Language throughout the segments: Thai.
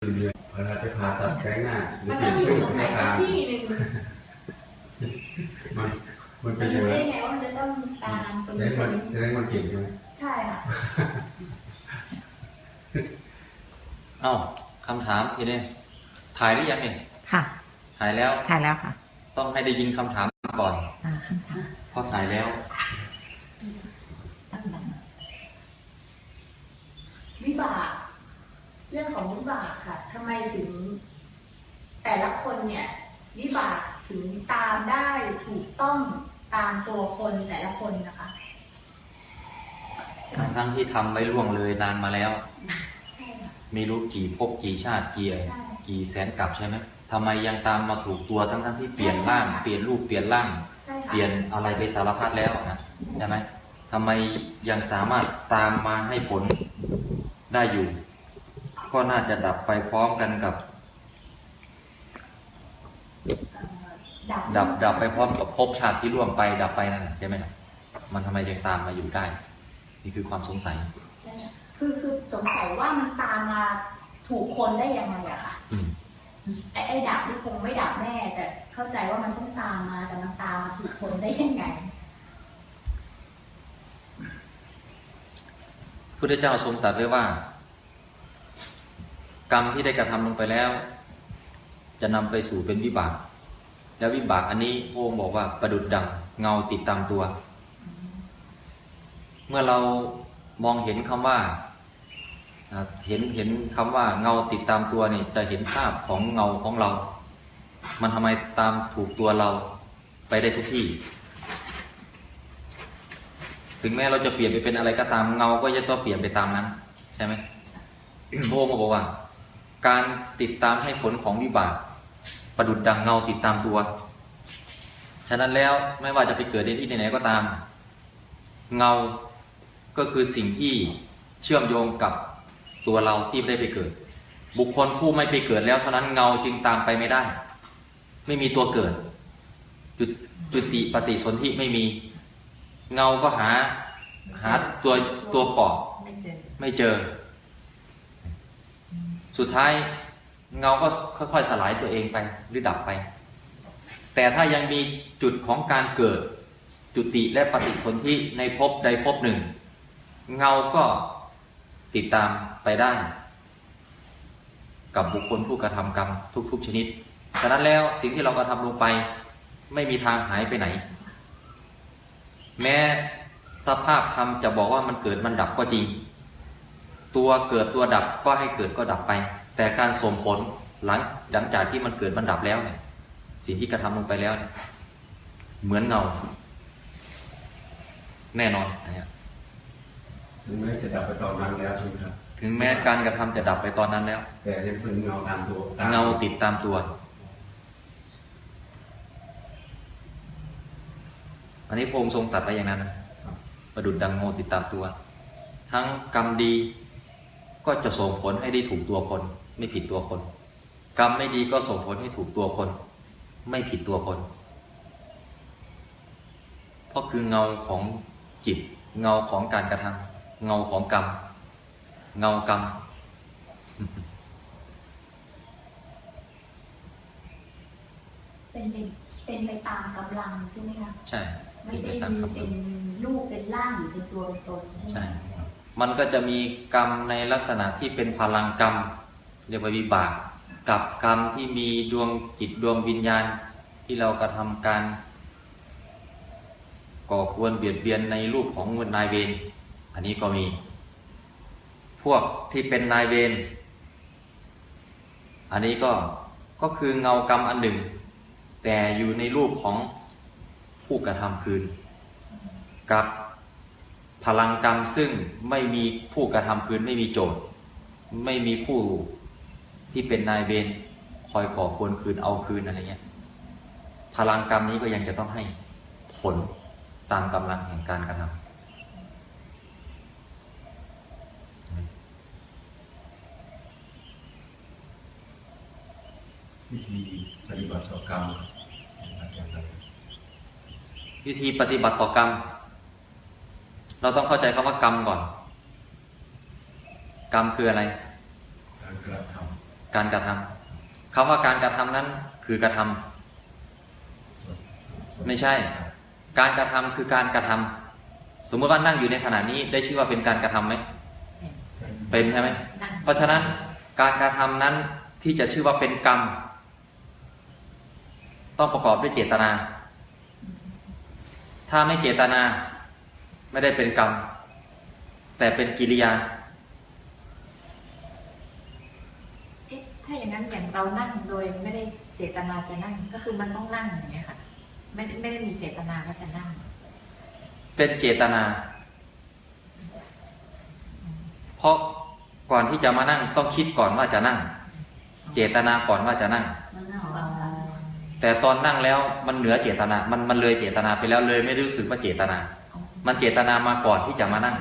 เดือนเวลาจะผ่าตัดแปลงหน้าหรือมันเปต้ลี่อยงนอยู่ชื่อตรงไหนให้สัตากมที่หนึ่งมันมันเป็มันนอย่างรู้นั้ได้นไงว่ามันจะต้องตามตรงแสดนี้งมันแสดงมันเก่งใช่ไหมใช่ค่ะเอ้าคำถามทีนี้ถ่ายหรือยังเนี่ยค่ะ ถ่ายแล้วถ่ายแล้วค่ะต้องให้ได้ยินคำถามก่อนอ่าคำถามเพราะถ่ายแล้ว วิบาก เรื่องของวิบากค่ะทำ ไมถึง แต่ละคนเนี่ยวิบากถึงตามได้ถูกต้องตามตัวคนแต่ละคนนะคะทั้งทั้งที่ทำไว้ล่วงเลยนานมาแล้วใช่ค่ะไม่รู้กี่ภพกี่ชาติกี่ใช่กี่แสนกลับใช่ไหมทำไมยังตามมาถูกตัวทั้งทั้งที่เปลี่ยนร่าง เปลี่ยนรูปเปลี่ยนร่างใช่ค่ะเปลี่ยนอะไรไปสารพัดแล้วนะใช่ไหมทำไมยังสามารถตามมาให้ผลได้อยู่ ก็น่าจะดับไปพร้อมกันกับเอ่อดับ ดับดับไปพร้อมกับภพชาติที่ล่วงไป ดับไปนั่นแหละใช่ไหมล่ะมันทำไมยังตามมาอยู่ได้ นี่คือความสงสัยใช่ค่ะคือคือสงสัยว่ามันตามมาถูกคนได้ยังไงอะค่ะอืมไอ้ไอ้ดับที่คงไม่ดับแน่แต่เข้าใจว่ามันต้องตามมาแต่มันตามมาถูกคนได้ยังไงพุทธเจ้าทรงตรัสไว้ว่า กรรมที่ได้กระทำลงไปแล้ว จะนำไปสู่เป็นวิบาก แล้ววิบากอันนี้พระองค์บอกว่าประดุดดังเงาติดตามตัว เมื่อเรามองเห็นคำว่าอ่าเห็นเห็นคำว่าเงาติดตามตัวนี่จะเห็นภาพของเงาของเรา มันทำไมตามถูกตัวเราไปได้ทุกที่ ถึงแม้เราจะเปลี่ยนไปเป็นอะไรก็ตามเงาก็จะต้องเปลี่ยนไปตามนั้น ใช่ไหมพระองค์บอกว่า การติดตามให้ผลของวิบาก ประดุดดังเงาติดตามตัว ฉะนั้นแล้วไม่ว่าจะไปเกิดในที่ไหนก็ตาม เงาก็คือสิ่งที่เชื่อมโยงกับตัวเราที่ไม่ได้ไปเกิด บุคคลผู้ไม่ไปเกิดแล้วเท่านั้นเงาจึงตามไปไม่ได้ ไม่มีตัวเกิด จุดจุติปฏิสนธิไม่มีเงาก็หาหาตัวตัวเกาะไม่เจอ สุดท้ายเงาก็ค่อยๆสลายตัวเองไปหรือดับไป แต่ถ้ายังมีจุดของการเกิด จุติและปฏิสนธิในภพใดภพหนึ่ง เงาก็ติดตามไปได้ กับบุคคลผู้กระทำกรรมทุก ๆ ชนิดฉะนั้นแล้วสิ่งที่เรากระทำลงไป ไม่มีทางหายไปไหน แม้สภาพธรรมจะบอกว่ามันเกิดมันดับก็จริง ตัวเกิดตัวดับก็ให้เกิดก็ดับไป แต่การส่งผลหลังหลังจากที่มันเกิดมันดับแล้วเนี่ยสิ่งที่กระทำลงไปแล้วเนี่ยเหมือนเงา แน่นอนนะฮะถึงแม้จะดับไปตอนนั้นแล้วใช่ไหมครับถึงแม้การกระทำจะดับไปตอนนั้นแล้ว แต่ยังเป็นเงาตามตัวเงาติดตามตัว อันนี้พระองค์ทรงตรัดไปอย่างนั้นนะประดุดดังเงาติดตามตัว ทั้งกรรมดี ก็จะส่งผลให้ได้ถูกตัวคน ไม่ผิดตัวคน กรรมไม่ดีก็ส่งผลให้ถูกตัวคน ไม่ผิดตัวคน เพราะคือเงาของจิต เงาของการกระทำเงาของกรรม เงากรรม เป็นไปเป็นไปตามกำลังใช่ไหมคะใช่ไม่เป็นได้ไปตามมีกำลัเป็งนรูปเป็นร่างหรือเป็นตัวเป็นตนใช่ใช่ไหม มันก็จะมีกรรมในลักษณะที่เป็นพลังกรรม เรียกว่าวิบาก กับกรรมที่มีดวงจิตดวงวิญญาณที่เรากระทำการก่อควรเบียดเบียนในรูปของนายเวรอันนี้ก็มี พวกที่เป็นนายเวรอันนี้ก็ก็คือเงากรรมอันหนึ่ง แต่อยู่ในรูปของผู้กระทำคืน กับ ลังกรรมซึ่งไม่มีผู้กระทำคืนไม่มีโจทย์ ไม่มีผู้ที่เป็นนายเวรคอยก่อควรคืนเอาคืนอะไรเงี้ยพลังกรรมนี้ก็ยังจะต้องให้ผลตามกำลังแห่งการกระทำวิธีปฏิบัติต่อกรรมอาจารย์ครับวิธีปฏิบัติต่อกรรม เราต้องเข้าใจคำว่ากรรมก่อน กรรมคืออะไร การกระทการกระทำคำว่าการกระทำนั้นคือกระทำไม่ใช่ การกระทำคือการกระทำสมมติว่านั่งอยู่ในขณะนี้ได้ชื่อว่าเป็นการกระทำไหมเป็นใช่ไหมนั่งเพราะฉะนั้นการกระทำนั้นที่จะชื่อว่าเป็นกรรม ต้องประกอบด้วยเจตนา ถ้าไม่เจตนา ไม่ได้เป็นกรรม แต่เป็นกิริยาเอ๊ะถ้าอย่างนั้นอย่างเรานั่งโดยไม่ได้เจตนาจะนั่ง ก็คือมันต้องนั่งอย่างเงี้ยค่ะไม่ได้ไม่ได้มีเจตนาว่าจะนั่ง เป็นเจตนา เพราะก่อนที่จะมานั่งต้องคิดก่อนว่าจะนั่ง เจตนาก่อนว่าจะนั่งมันน่าอ๋อรักนะแต่ตอนนั่งแล้วมันเหนือเจตนา มันมันเลยเจตนาไปแล้วเลยไม่รู้สึกว่าเจตนา มันเจตนามาก่อนที่จะมานั่ง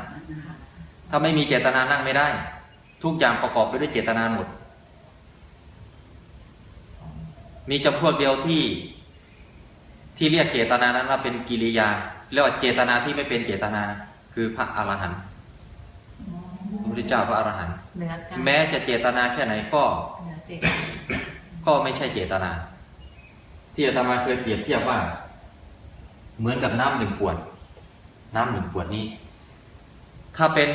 ถ้าไม่มีเจตนานั่งไม่ได้ ทุกอย่างประกอบไปด้วยเจตนาหมด มีจำพวกเดียวที่ที่เรียกเจตนานั้นว่าเป็นกิริยาเรียกว่าเจตนาที่ไม่เป็นเจตนาคือพระอรหันต์พระพุทธเจ้าพระอรหันต์เหนือกันแม้จะเจตนาแค่ไหนก็เหนือเจตก็ไม่ใช่เจตนา ที่อาตมาเคยเปรียบเทียบว่า เหมือนกับน้ำหนึ่งขวด น้ำหนึ่งขวดนี้ ถ้าเป็น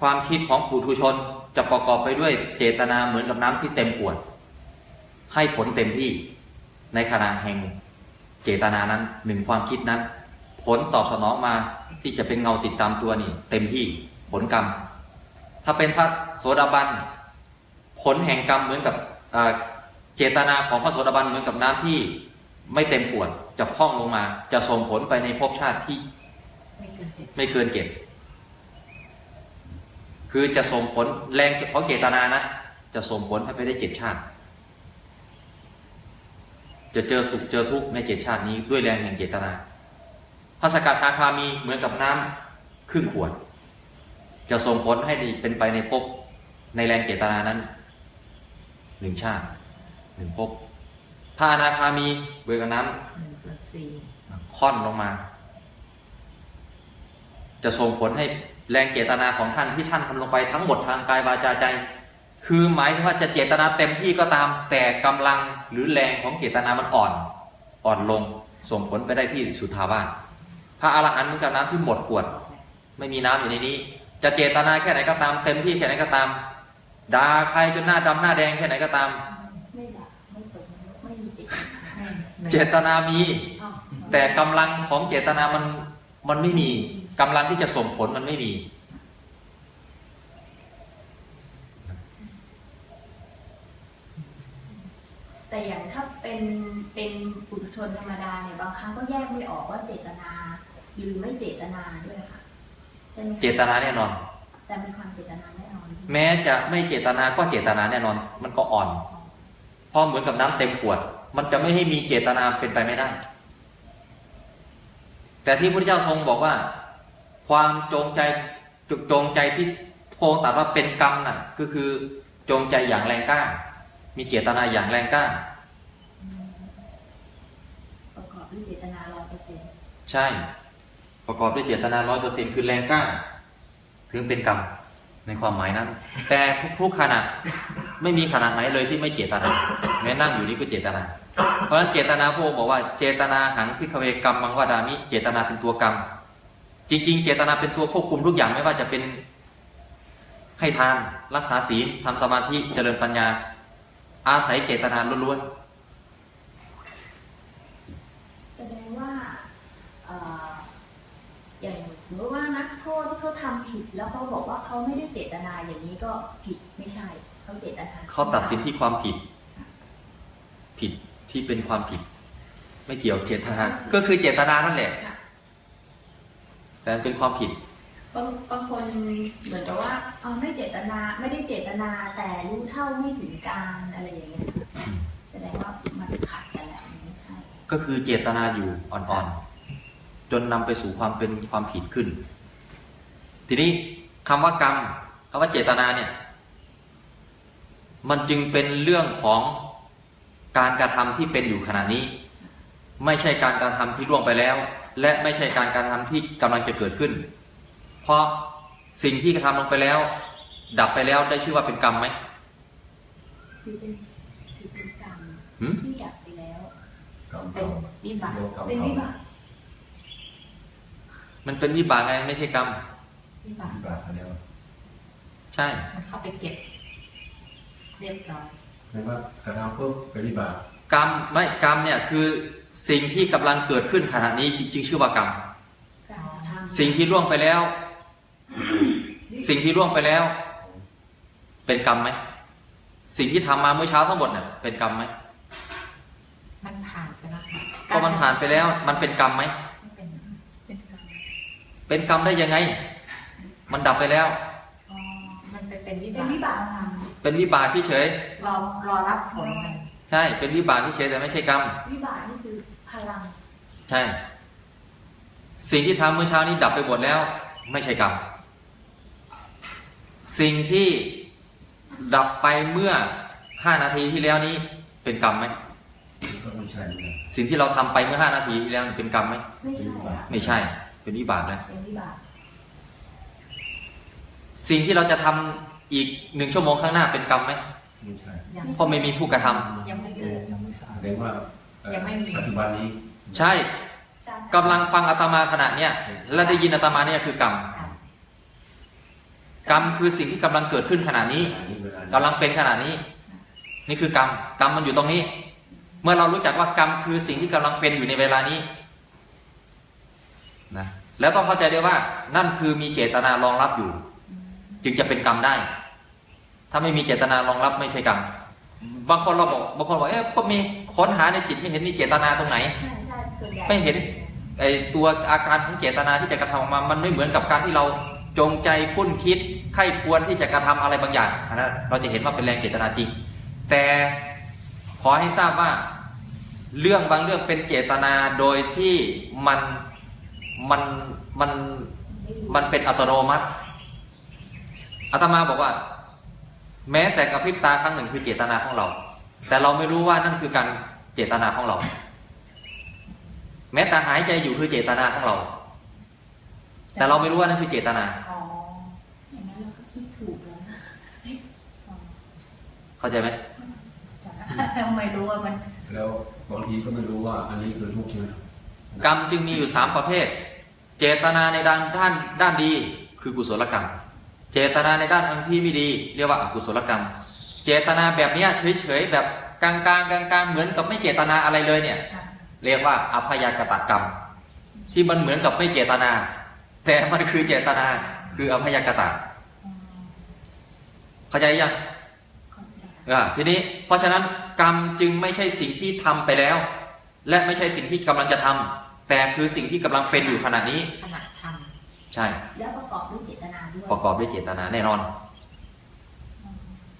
ความคิดของปุถุชนจะประกอบไปด้วยเจตนาเหมือนกับน้ำที่เต็มขวด ให้ผลเต็มที่ในขณะแห่งเจตนานั้นหนึ่งความคิดนั้น ผลตอบสนองมาที่จะเป็นเงาติดตามตัวนี่ เต็มที่ผลกรรม ถ้าเป็นพระโสดาบันผลแห่งกรรมเหมือนกับเจตนาของพระโสดาบันเหมือนกับน้ำที่ไม่เต็มขวดจะพ่องลงมา จะส่งผลไปในภพชาติที่ ไม่เกินเจ็ดไม่เกินเจ็ดคือจะส่งผลแรงของเจตนานะ จะส่งผลให้ไปได้เจ็ดชาติ จะเจอสุขเจอทุกข์ในเจ็ดชาตินี้ด้วยแรงแห่งเจตนาพระสกัดทาคามีเหมือนกับน้ำครึ่งขวด จะส่งผลให้เป็นไปในภพในแรงเจตนานั้นหนึ่งชาติหนึ่งภพพระอนาคามีเบื่อกับน้หนึ่งส่วนสี่ำค่อนลงมา จะส่งผลให้แรงเจตนาของท่านที่ท่านทำลงไปทั้งหมดทางกายวาจาใจ คือหมายถึงว่าจะเจตนาเต็มที่ก็ตาม แต่กำลังหรือแรงของเจตนามันอ่อน อ่อนลงส่งผลไปได้ที่สุทธาวาสพระอรหันต์เหมือนกับน้ำที่หมดขวด ไม่มีน้ำอยู่ในนี้ จะเจตนาแค่ไหนก็ตาม เต็มที่แค่ไหนก็ตามด่าใครจนหน้าดำหน้าแดงแค่ไหนก็ตามไม่ดับไม่ตกไม่มีจิตให้หนึ่งเจตนามีอ้าวแต่กำลังของเจตนามันมันไม่มี กำลังที่จะส่งผลมันไม่มี แต่อย่างถ้าเป็นเป็นปุถุชนธรรมดาเนี่ยบางครั้งก็แยกไม่ออกว่าเจตนา หรือไม่เจตนาด้วยค่ะใช่ไหมคะเจตนาแน่นอน แต่มีความเจตนาแน่นอน แม้จะไม่เจตนาก็เจตนาแน่นอน มันก็อ่อนเพราะเหมือนกับน้ำเต็มขวด มันจะไม่ให้มีเจตนาเป็นไปไม่ได้ แต่ที่พระพุทธเจ้าทรงบอกว่า ความจงใจจจงใจที่พระองค์ตรัสว่าเป็นกรรมน่ะ ก็คือจงใจอย่างแรงกล้า มีเจตนาอย่างแรงกล้า ประกอบด้วยเจตนาร้อยเปอร์เซ็นต์ใช่ ประกอบด้วยเจตนาร้อยเปอร์เซ็นคือแรงกล้า ถึงเป็นกรรมในความหมายนั้น แต่ทุกๆขณะไม่มีขณะไหนเลยที่ไม่เจตนา แม้นั่งอยู่นี่ก็เจตนา เพราะฉะนั้นเจตนาพระองค์บอกว่าเจตนาหังพิกเวกรรมมังวาดามิ เจตนาเป็นตัวกรรม จริง ๆ เจตนาเป็นตัวควบคุมทุกอย่างไม่ว่าจะเป็นให้ทานรักษาศีลทำสมาธิเจริญปัญญา อาศัยเจตนาล้วนแสดงว่าเอ่ออย่างสมมติว่านักโทษที่เขาทำผิด แล้วเขาบอกว่าเขาไม่ได้เจตนาอย่างนี้ก็ผิดไม่ใช่เขาเจตนาๆเขาตัดสินที่ความผิด ผิดที่เป็นความผิด ไม่เกี่ยวเจตนาก็คือเจตนานั่นแหละ ค่ะแต่เป็นความผิด บางบางคนเหมือนกับว่าเอาไม่เจตนาไม่ได้เจตนาแต่รู้เท่าไม่ถึงการอะไรอย่างเงี้ยค่ะแสดงว่ามันขัดกันแหละมันไม่ใช่ก็คือเจตนาอยู่อ่อนๆ จนนำไปสู่ความเป็นความผิดขึ้น ทีนี้คำว่ากรรมคำว่าเจตนาเนี่ย มันจึงเป็นเรื่องของการกระทำที่เป็นอยู่ขณะนี้ ไม่ใช่การกระทำที่ล่วงไปแล้ว และไม่ใช่การกระทำที่กำลังจะเกิดขึ้น เพราะสิ่งที่กระทำลงไปแล้ว ดับไปแล้วได้ชื่อว่าเป็นกรรมไหมถือเป็นถือเป็นกรรมหืมที่ดับไปแล้วกรรมเป็นเก่าวิบากโลกกรรมเป็นวิเก่าบากมันเป็นวิบากไงไม่ใช่กรรมวิบากวิบากไปแล้วใช่มันเข้าไปเก็บเรียบร้อยแปลว่ากระทำปุ๊บเป็นวิบากกรรมไม่กรรมเนี่ยคือ สิ่งที่กำลังเกิดขึ้นขณะนี้จริงๆชื่อว่ากรรมการกระทำสิ่งที่ล่วงไปแล้ว สิ่งที่ล่วงไปแล้ว เป็นกรรมไหมสิ่งที่ทำมาเมื่อเช้าทั้งหมดเนี่ยเป็นกรรมไหมมันผ่านไปแล้วค่ะพอมันผ่านไปแล้ว มันเป็นกรรมไหมไม่เป็นเป็นกรรมเป็นกรรมได้ยังไง มันดับไปแล้วอ๋อมันไปเป็นวิเป็นบากวิบากกรรมเป็นวิบากที่เฉยรอรอรับผลมันใช่ เป็นวิบากที่เฉยแต่ไม่ใช่กรรมวิบากนี่คือ พลัง ใช่ สิ่งที่ทำเมื่อเช้านี้ดับไปหมดแล้ว ไม่ใช่กรรม สิ่งที่ดับไปเมื่อห้านาทีที่แล้วนี้เป็นกรรมไหมก็ไม่ใช่เหมือนกันสิ่งที่เราทำไปเมื่อห้านาทีที่แล้วเป็นกรรมไหมไม่ใช่อะไม่ใช่ เป็นวิบากนะเป็นวิบากสิ่งที่เราจะทำอีกหนึ่งชั่วโมงข้างหน้าเป็นกรรมไหมไม่ใช่ยังเพราะไม่มีผู้กระทำยังไม่เกิดยังไม่ทราบแสดงว่าเอ่อ ยังไม่มี ปัจจุบันนี้ใช่กำลังฟังอาตมาขณะเนี้ยและได้ยินอาตมาเนี่ยคือกรรมค่ะกรรมคือสิ่งที่กำลังเกิดขึ้นขณะนี้อันนี้เวลานี้กำลังเป็นขณะนี้ นี่คือกรรมกรรมมันอยู่ตรงนี้ เมื่อเรารู้จักว่ากรรมคือสิ่งที่กำลังเป็นอยู่ในเวลานี้นะแล้วต้องเข้าใจด้วยว่า นั่นคือมีเจตนารองรับอยู่ จึงจะเป็นกรรมได้ ถ้าไม่มีเจตนารองรับไม่ใช่กรรม บางคนเราบอกบางคนบอกเอ๊ะก็มีค้นหาในจิตไม่เห็นมีเจตนาตรงไหนใช่ใช่ส่วนใหญ่ไม่เห็นไอตัวอาการของเจตนาที่จะกระทำออกมา มันไม่เหมือนกับการที่เราจงใจคุ้นคิดไข้ควรที่จะกระทำอะไรบางอย่างอันนั้นเราจะเห็นว่าเป็นแรงเจตนาจริง แต่ขอให้ทราบว่าเรื่องบางเรื่องเป็นเจตนาโดยที่มันมันมันมันเป็นอัตโนมัติอาตมาบอกว่า แม้แต่กระพริบตาครั้งหนึ่งคือเจตนาของเรา แต่เราไม่รู้ว่านั่นคือการเจตนาของเรา แม้แต่หายใจอยู่คือเจตนาของเรา แต่เราไม่รู้ว่านั่นคือเจตนาอ๋ออย่างนั้นเราก็คิดถูกแล้วนะเข้าใจไหมไม่รู้ว่ามัน แล้วบางทีก็ไม่รู้ว่า อันนี้คือทุกข์ใช่ไหมกรรมจึงมีอยู่สามประเภท เจตนาในด้านด้านด้านดี คือกุศลกรรม เจตนาในด้านทางที่ไม่ดี เรียกว่าอกุศลกรรม เจตนาแบบเนี้ยเฉยๆแบบกลางๆกลางๆเหมือนกับไม่เจตนาอะไรเลยเนี่ยค่ะเรียกว่าอภยากตกรรม ที่มันเหมือนกับไม่เจตนา แต่มันคือเจตนาคืออภยากตะอืมเข้าใจยังอ่าทีนี้เพราะฉะนั้นกรรมจึงไม่ใช่สิ่งที่ทำไปแล้ว และไม่ใช่สิ่งที่กำลังจะทำแต่คือสิ่งที่กำลังเป็นอยู่ขณะนี้ขณะท ใช่ แล้วประกอบด้วยเจตนาด้วยประกอบด้วยเจตนาแน่นอนำ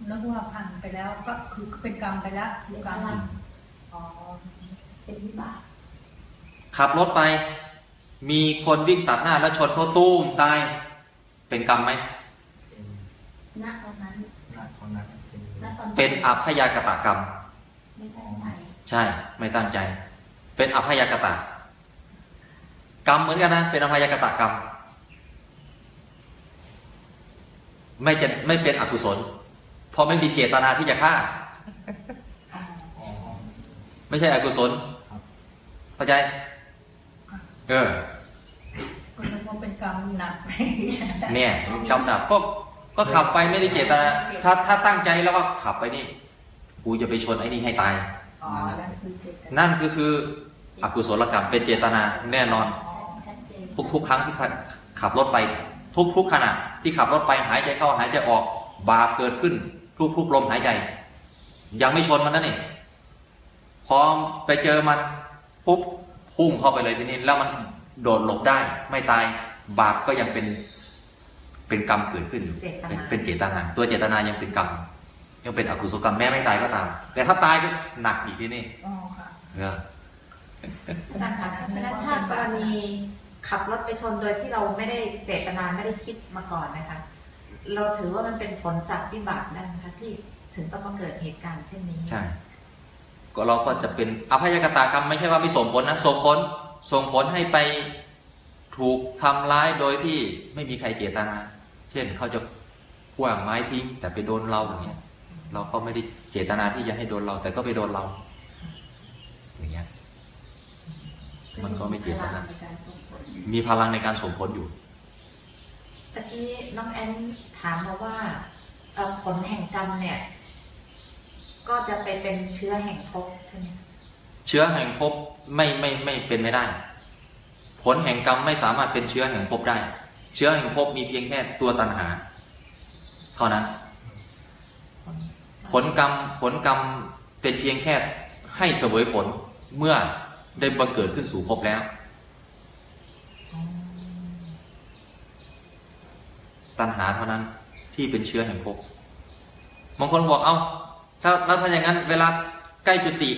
แล้วว่าผ่านไปแล้วก็คือเป็นกรรมไปแล้วเจตกรรมนาอ๋อเป็นวิบากขับรถไป มีคนวิ่งตัดหน้าแล้วชนเขาตู้มตาย เป็นกรรมไหมณตอนนั้นหน้าคนนั้นเป็นณตอนเป็นอภยากตกรรมไม่ตั้งใจใช่ ไม่ตั้งใจ เป็นอภยากตะกรรมเหมือนกันนะ เป็นอภยากตกรรม ไม่จะไม่เป็นอกุศล เพราะไม่มีเจตนาที่จะฆ่าอ๋ออ๋อไม่ใช่อกุศลเข้าใจ เออก็นึกว่าเป็นกรรมหนักเนี่ยกำหนับก็ก็ขับไปไม่ได้เจตนาถ้าถ้าตั้งใจแล้วก็ขับไปนี่กูจะไปชนไอ้นี่ให้ตายอ๋อนั่นคือเจตนานั่นก็คืออกุศลกรรมเป็นเจตนาแน่นอนชัดเจนทุกๆครั้งที่ขับรถไป ทุกๆขณะที่ขับรถไปหายใจเข้าหายใจออก บาปเกิดขึ้น ทุกๆลมหายใจ ยังไม่ชนมันนั่นเองพอไปเจอมันปุ๊บพุ่งเข้าไปเลยทีนี้แล้วมันโดดหลบได้ ไม่ตายบาปก็ยังเป็นเป็นกรรมเกิดขึ้นอยู่เจตเป็นนาเป็นเจตนา ตัวเจตนายังเป็นกรรม ยังเป็นอกุศลกรรมแม้ไม่ตายก็ตาม แต่ถ้าตายก็หนักอีกทีนี่อ๋อค่ะเอออาจารย์คะเพราะฉะนั้นถ้ากรณี ขับรถไปชนโดยที่เราไม่ได้เจตนาไม่ได้คิดมาก่อนนะคะ เราถือว่ามันเป็นผลจากวิบากได้ไหมคะที่ถึงต้องมาเกิดเหตุการณ์เช่นนี้ใช่ก็เราก็จะเป็นอภัยกตากรรมไม่ใช่ว่าไม่ส่งผลนะส่งผลส่งผลให้ไปถูกทำร้ายโดยที่ไม่มีใครเจตนา เช่นเขาจะขว้างไม้ทิ้งแต่ไปโดนเราอย่างเงี้ย เราก็ไม่ได้เจตนาที่จะให้โดนเรา แต่ก็ไปโดนเรา อย่างเงี้ยมันก็ไม่เจตนา ในการส่งผลมีพลังในการส่งผลอยู่ตะกี้น้องแอนถามมาว่าเอ่อผลแห่งกรรมเนี่ย ก็จะไปเป็นเชื้อแห่งภพใช่ไหมเชื้อแห่งภพไม่ไม่ไม่เป็นไม่ได้ ผลแห่งกรรมไม่สามารถเป็นเชื้อแห่งภพได้ เชื้อแห่งภพมีเพียงแค่ตัวตัณหา เท่านั้น ผลกรรมผลกรรมเป็นเพียงแค่ให้เสวยผลเมื่อได้บังเกิดขึ้นสู่ภพแล้วอ๋อ ตัณหาเท่านั้นที่เป็นเชื้อแห่งภพบางคนบอกเอา้าถ้าแล้วถ้าอย่างนั้น เวลาใกล้จุติ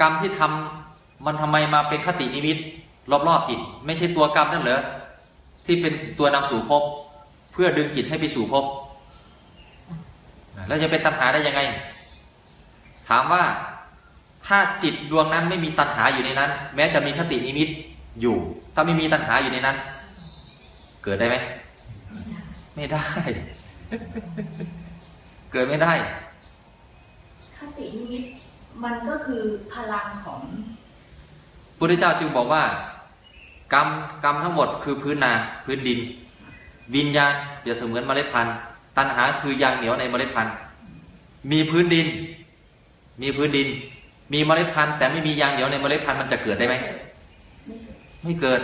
กรรมที่ทำมันทำไมมาเป็นคตินิมิตรอบๆจิต ไม่ใช่ตัวกรรมนั่นเหรอที่เป็นตัวนำสู่ภพเพื่อดึงจิตให้ไปสู่ภพแล้วจะเป็นตัณหาได้ยังไง ถามว่าถ้าจิตดวงนั้นไม่มีตัณหาอยู่ในนั้น แม้จะมีคตินิมิตอยู่ ถ้าไม่มีตัณหาอยู่ในนั้น เกิดได้ไหม ไม่ได้ เกิดไม่ได้ คตินิมิตมันก็คือพลังของพุทธเจ้าจึงบอกว่า กรรมกรรมทั้งหมดคือพื้นนาพื้นดิน วิญญาณเปรียบเสมือนเมล็ดพันธุ์ ตัณหาคือยางเหนียวในเมล็ดพันธุ์ มีพื้นดิน มีพื้นดิน มีเมล็ดพันธุ์แต่ไม่มียางเหนียวในเมล็ดพันธุ์มันจะเกิดได้ไหม ไม่เกิด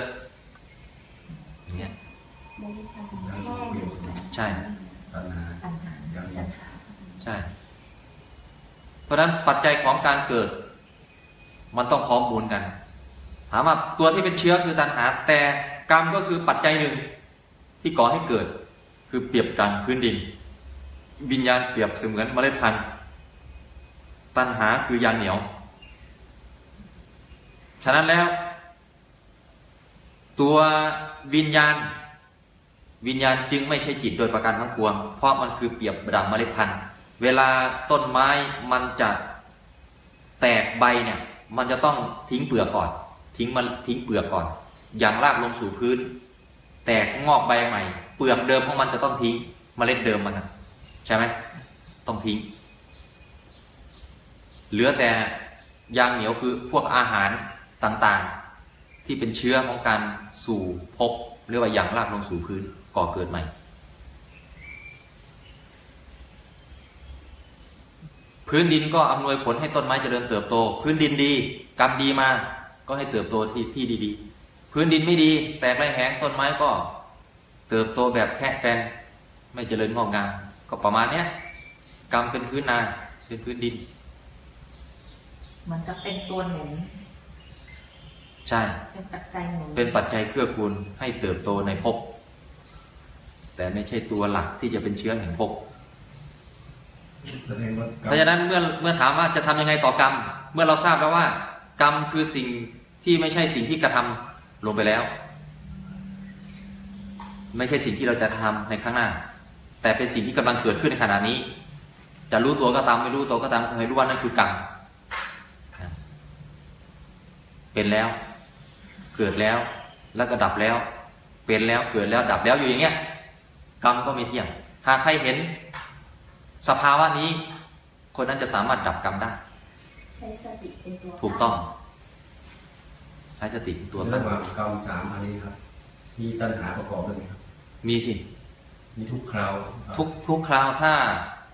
เนี่ยใช่ตัณหาใช่ เพราะฉะนั้นปัจจัยของการเกิด มันต้องพร้อมมูลกัน ถามว่าตัวที่เป็นเชื้อคือตัณหา แต่กรรมก็คือปัจจัยหนึ่งที่ก่อให้เกิด คือเปรียบกันพื้นดิน วิญญาณเปรียบเสมือนเมล็ดพันธุ์ตัณหาคือยางเหนียว ฉะนั้นแล้ว ตัววิญญาณ วิญญาณจึงไม่ใช่จิตโดยประการทั้งปวง เพราะมันคือเปรียบดังเมล็ดพันธุ์ เวลาต้นไม้มันจะแตกใบเนี่ย มันจะต้องทิ้งเปลือกก่อน ทิ้งมันทิ้งเปลือกก่อน อย่างรากลงสู่พื้น แตกงอกใบใหม่ เปลือกเดิมของมันจะต้องทิ้งเมล็ดเดิมมันนะใช่ไหมต้องทิ้ง เหลือแต่ยางเหนียวคือพวกอาหารต่างๆ ที่เป็นเชื้อของการ สู่ภพเรียกว่าอย่างรากลงสู่พื้นก่อเกิดใหม่ พื้นดินก็อำนวยผลให้ต้นไม้เจริญเติบโต พื้นดินดีกรรมดีมาก็ให้เติบโตที่ที่ดีๆ พื้นดินไม่ดี แตกไรแหงต้นไม้ก็ เติบโตแบบแค่แฟนไม่เจริญงอกงามก็ประมาณเนี้ยกรรมเป็นพื้นนาเป็นพื้นดินมือนกับเป็นตัวหนุน ใช่ เป็นปัจจัยหนุนเป็นปัจจัยเกื้อกูลให้เติบโตในภพแต่ไม่ใช่ตัวหลักที่จะเป็นเชื้อแห่งภพแสดงว่าเพราะฉะนั้นเมื่อเมื่อถามว่าจะทำยังไงต่อกรรม เมื่อเราทราบแล้วว่า กรรมคือสิ่งที่ไม่ใช่สิ่งที่กระทำลงไปแล้ว ไม่ใช่สิ่งที่เราจะทำในข้างหน้า แต่เป็นสิ่งที่กำลังเกิดขึ้นในขณะนี้ จะรู้ตัวก็ตามไม่รู้ตัวก็ตามให้รู้ว่านั่นคือกรรมเป็นแล้ว เกิดแล้ว แล้วก็ดับแล้ว เป็นแล้วเกิดแล้วดับแล้วอยู่อย่างเงี้ยกรรมก็ไม่เที่ยง หากใครเห็น สภาวะนี้ คนนั้นจะสามารถดับกรรมได้ใช้สติเป็นตัวถูกต้องใช้สติเป็นตัวระตั้งหว่างกรรมสามอันนี้ครับมีตัณหาประกอบด้วยไหมครับ มีสิมีทุกคราวครับทุกทุกคราวถ้า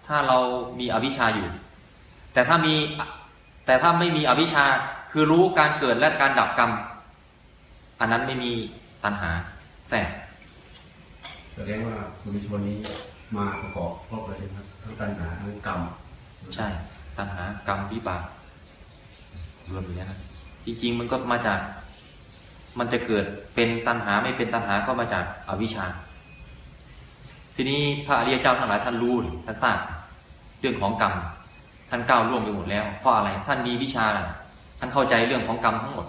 ถ้าเรามีอวิชชาอยู่ แต่ถ้ามีแต่ถ้าไม่มีอวิชชาคือรู้การเกิดและการดับกรรม อันนั้นไม่มีตัณหาแทรกแสดงว่าคุณชนนี้มาประกอบครบเลยใช่ไหมครับทั้งตัณหาทั้งกรรม ใช่ ตัณหากรรมวิบากรวมอยู่ในนั้นจริงๆมันก็มาจาก มันจะเกิดเป็นตัณหาไม่เป็นตัณหาก็มาจากอวิชชา ทีนี้พระอริยเจ้าทั้งหลายท่านรู้นี่ท่านทราบเรื่องของกรรมท่านก้าวล่วงไปหมดแล้วเพราะอะไรท่านมีวิชา ท่านเข้าใจเรื่องของกรรมทั้งหมด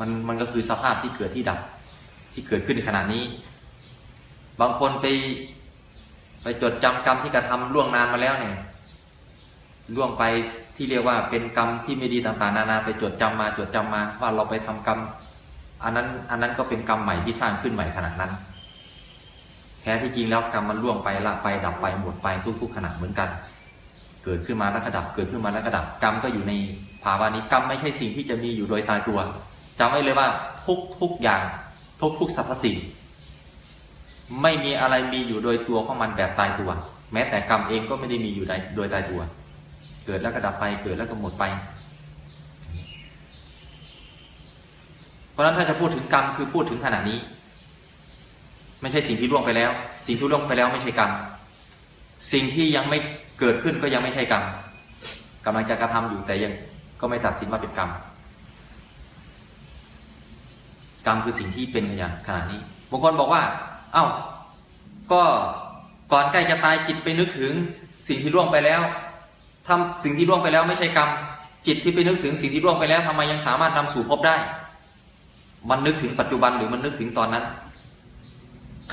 มันมันก็คือสภาพที่เกิดที่ดับ ที่เกิดขึ้นในขณะนี้ บางคนไป ไปจดจำกรรมที่กระทำล่วงนานมาแล้วเนี่ยล่วงไปที่เรียกว่าเป็นกรรมที่ไม่ดีต่างๆ นานาไปจดจำมาจดจำมาว่าเราไปทำกรรม อันนั้นอันนั้นก็เป็นกรรมใหม่ที่สร้างขึ้นใหม่ขนาดนั้น แท้ที่จริงแล้วกรรมมันล่วงไปละไปดับไปหมดไปทุกๆขณะเหมือนกัน เกิดขึ้นมาแล้วก็ดับเกิดขึ้นมาแล้วก็ดับกรรมก็อยู่ในภาวะนี้กรรมไม่ใช่สิ่งที่จะมีอยู่โดยตายตัว จำไว้เลยว่าทุกทุกอย่างทุกทุกสรรพสิ่ง ไม่มีอะไรมีอยู่โดยตัวของมันแบบตายตัว แม้แต่กรรมเองก็ไม่ได้มีอยู่โดยตายตัว เกิดแล้วก็ดับไปเกิดแล้วก็หมดไป เพราะนั้นถ้าจะพูดถึงกรรมคือพูดถึงขณะนี้ ไม่ใช่สิ่งที่ล่วงไปแล้ว สิ่งที่ล่วงไปแล้วไม่ใช่กรรมสิ่งที่ยังไม่เกิดขึ้นก็ยังไม่ใช่กรรมกำลังจะกระทำอยู่แต่ยังก็ไม่ตัดสินว่าเป็นกรรม กรรมคือสิ่งที่เป็นอย่างขณะนี้บางคนบอกว่า เอ้า ก็ก่อนใกล้จะตายจิตไปนึกถึงสิ่งที่ล่วงไปแล้วทำสิ่งที่ล่วงไปแล้วไม่ใช่กรรม จิตที่ไปนึกถึงสิ่งที่ล่วงไปแล้วทำไมยังสามารถนำสู่พบได้ มันนึกถึงปัจจุบันหรือมันนึกถึงตอนนั้น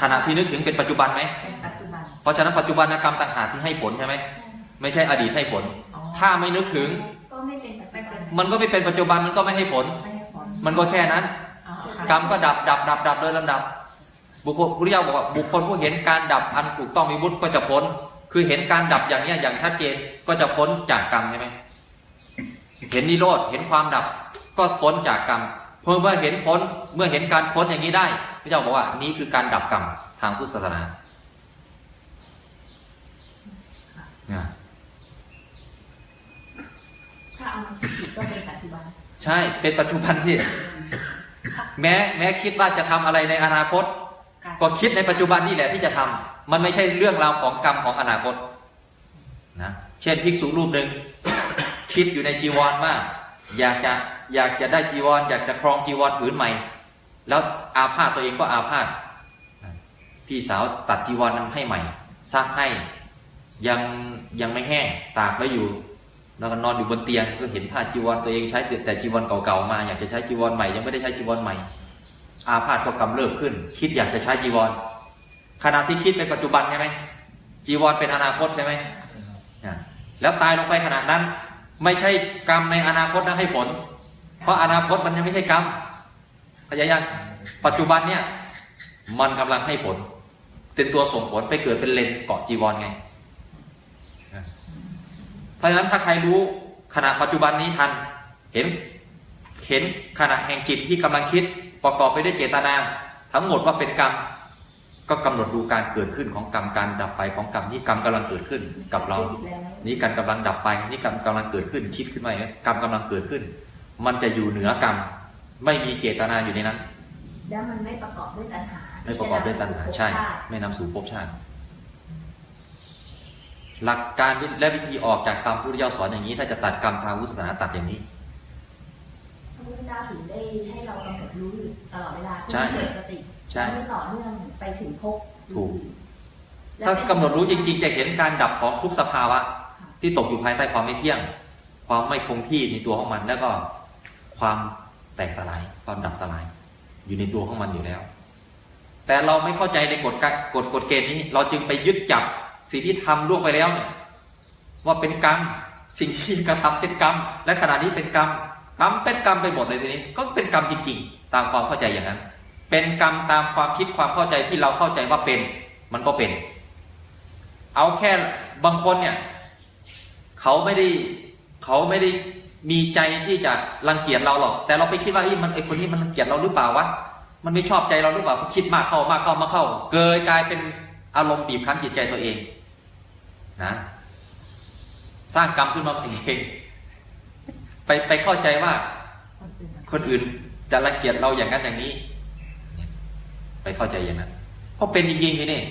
ขณะที่นึกถึงเป็นปัจจุบันไหมเป็นปัจจุบันเพราะฉะนั้นปัจจุบันกรรมต่างหากที่ให้ผลใช่ไหมไม่ใช่อดีตให้ผลอ๋อถ้าไม่นึกถึงก็ไม่เป็นปัจจุบันมันก็ไม่เป็นปัจจุบันมันก็ไม่ให้ผลไม่ให้ผลมันก็แค่นั้นอ๋อค่ะ กรรมก็ดับดับดับดับโดยลำดับ บุคคลพุทธเจ้าบอกว่าบุคคลผู้เห็นการดับอันถูกต้องมีวุฒิก็จะพ้น คือเห็นการดับอย่างเนี้ยอย่างชัดเจนก็จะพ้นจากกรรมใช่ไหมเห็นนิโรธเห็นความดับก็พ้นจากกรรมเมื่อเมื่อเห็นพ้นเมื่อเห็นการพ้นอย่างนี้ได้พระเจ้าบอกว่านี้คือการดับกรรมทางพุทธศาสนาเนี่ยถ้าเอามาคิดผิดก็เป็นปัจจุบัน ใช่เป็นปัจจุบันที่ แม้แม้คิดว่าจะทำอะไรในอนาคต ก็คิดในปัจจุบันนี่แหละที่จะทำมันไม่ใช่เรื่องราวของกรรมของอนาคตนะเช่นภิกษุรูปหนึ่งคิดอยู่ในจีวรมาก อยากจะอยากจะได้จีวร อยากจะครองจีวรผืนใหม่ แล้วอาพาธตัวเองก็อาพาธพี่สาวตัดจีวรนั้นให้ใหม่ซักให้ยังยังไม่แห้งตากไว้อยู่ แล้วก็นอนอยู่บนเตียงก็เห็นผ้าจีวรตัวเองใช้แต่จีวรเก่าๆมา อยากจะใช้จีวรใหม่ยังไม่ได้ใช้จีวรใหม่ อาพาธก็กำเริบขึ้น คิดอยากจะใช้จีวร ขณะที่คิดเป็นปัจจุบันใช่ไหมจีวรเป็นอนาคตใช่ไหมอะแล้วตายลงไปขณะนั้น ไม่ใช่กรรมในอนาคตนั้นให้ผล เพราะอนาคตมันยังไม่ใช่กรรมเข้ายังปัจจุบันเนี่ยมันกำลังให้ผล เป็นตัวส่งผลไปเกิดเป็นเลนเกาะจีวรไง เพราะฉะนั้นถ้าใครรู้ขณะปัจจุบันนี้ทัน เห็นเห็นขณะแห่งจิตที่กำลังคิดประกอบไปด้วยเจตนา ทั้งหมดว่าเป็นกรรม ก็กำหนดดูการเกิดขึ้นของกรรมการดับไปของกรรมนี่กรรมกำลังเกิดขึ้นกับเรา นี่การกำลังดับไปนี่กรรมกำลังเกิดขึ้นคิดขึ้นมาอย่างนี้กรรมกำลังเกิดขึ้น มันจะอยู่เหนือกรรมไม่มีเจตนาอยู่ในนั้น แล้วมันไม่ประกอบด้วยตัณหาไม่ประกอบด้วยตัณหาใช่ ไม่นำสู่ภพชาติ หลักการและวิธีออกจากกรรมพุทธเจ้าสอนอย่างนี้ ถ้าจะตัดกรรมทางพุทธศาสนาตัดอย่างนี้พระพุทธเจ้าถึงได้ให้เรากำหนดรู้อยู่ตลอดเวลาใช่เพื่อเกิดสติใช่ไม่ต่อเนื่องไปถึงภพถูกและถ้าเป็นกำหนดรู้จริง ๆ จะเห็นการดับของทุกสภาวะ ที่ตกอยู่ภายใต้ความไม่เที่ยง ความไม่คงที่ในตัวของมัน แล้วก็ความแตกสลายความดับสลาย อยู่ในตัวของมันอยู่แล้ว แต่เราไม่เข้าใจในกฎกะกฎกฎเกณฑ์นี้ เราจึงไปยึดจับ สิ่งที่ทำล่วงไปแล้วเนี่ยว่าเป็นกรรม สิ่งที่กระทำเป็นกรรม และขณะนี้เป็นกรรมกรรมเป็นกรรมไปหมดเลยทีนี้ ก็เป็นกรรมจริงๆ ตามความเข้าใจอย่างนั้น เป็นกรรมตามความคิดความเข้าใจที่เราเข้าใจว่าเป็น มันก็เป็น เอาแค่บางคนเนี่ย เขาไม่ได้เขาไม่ได้มีใจที่จะรังเกียจเราหรอก แต่เราไปคิดว่าไอ้มันไอ้คนนี้มันรังเกียจเราหรือเปล่าวะมันไม่ชอบใจเราหรือเปล่าคิดมากเข้ามากเข้ามาเข้า เกิดกลายเป็นอารมณ์บีบคั้นจิตใจตัวเอง นะสร้างกรรมขึ้นมาเองไปไปเข้าใจว่า คนอื่นจะรังเกียจเราอย่างนั้นอย่างนี้ ไปเข้าใจอย่างนั้นเพราะเป็นจริงๆพี่นี่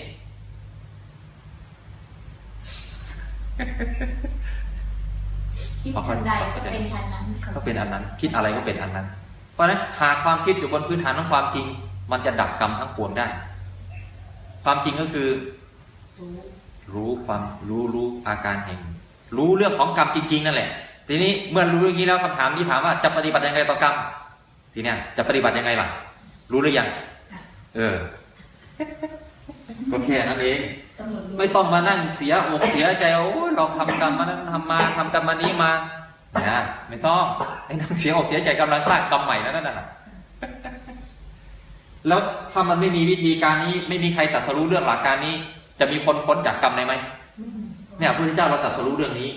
คิดทันใดก็เป็นทันนั้นก็เป็นอันนั้น คิดอะไรก็เป็นอันนั้น เพราะฉะนั้นหากความคิดอยู่บนพื้นฐานของความจริง มันจะดับกรรมทั้งปวงได้ ความจริงก็คือ รู้ความรู้รู้อาการแห่งรู้เรื่องของกรรมจริง ๆ นั่นแหละ ทีนี้เมื่อรู้อย่างนี้แล้วคำถามที่ถามว่าจะปฏิบัติยังไงต่อกรรมทีเนี้ยจะปฏิบัติยังไงล่ะ รู้หรือยัง เออก็แค่นั้นเอง ไม่ต้องมานั่งเสียอกเสียใจโอ้เราทำกรรมมานั้นทำมาทำกรรมมานี้มานะไม่ต้องไอ้นั่งเสียอกเสียใจกำลังสร้างกรรมใหม่นั่นน่ะแล้วถ้ามันไม่มีวิธีการนี้ ไม่มีใครตัดสรู้เรื่องหลักการนี้ จะมีคนพ้นจากกรรมได้ไหมอืมเนี่ยพระพุทธเจ้าเราตรัสรู้เรื่องนี้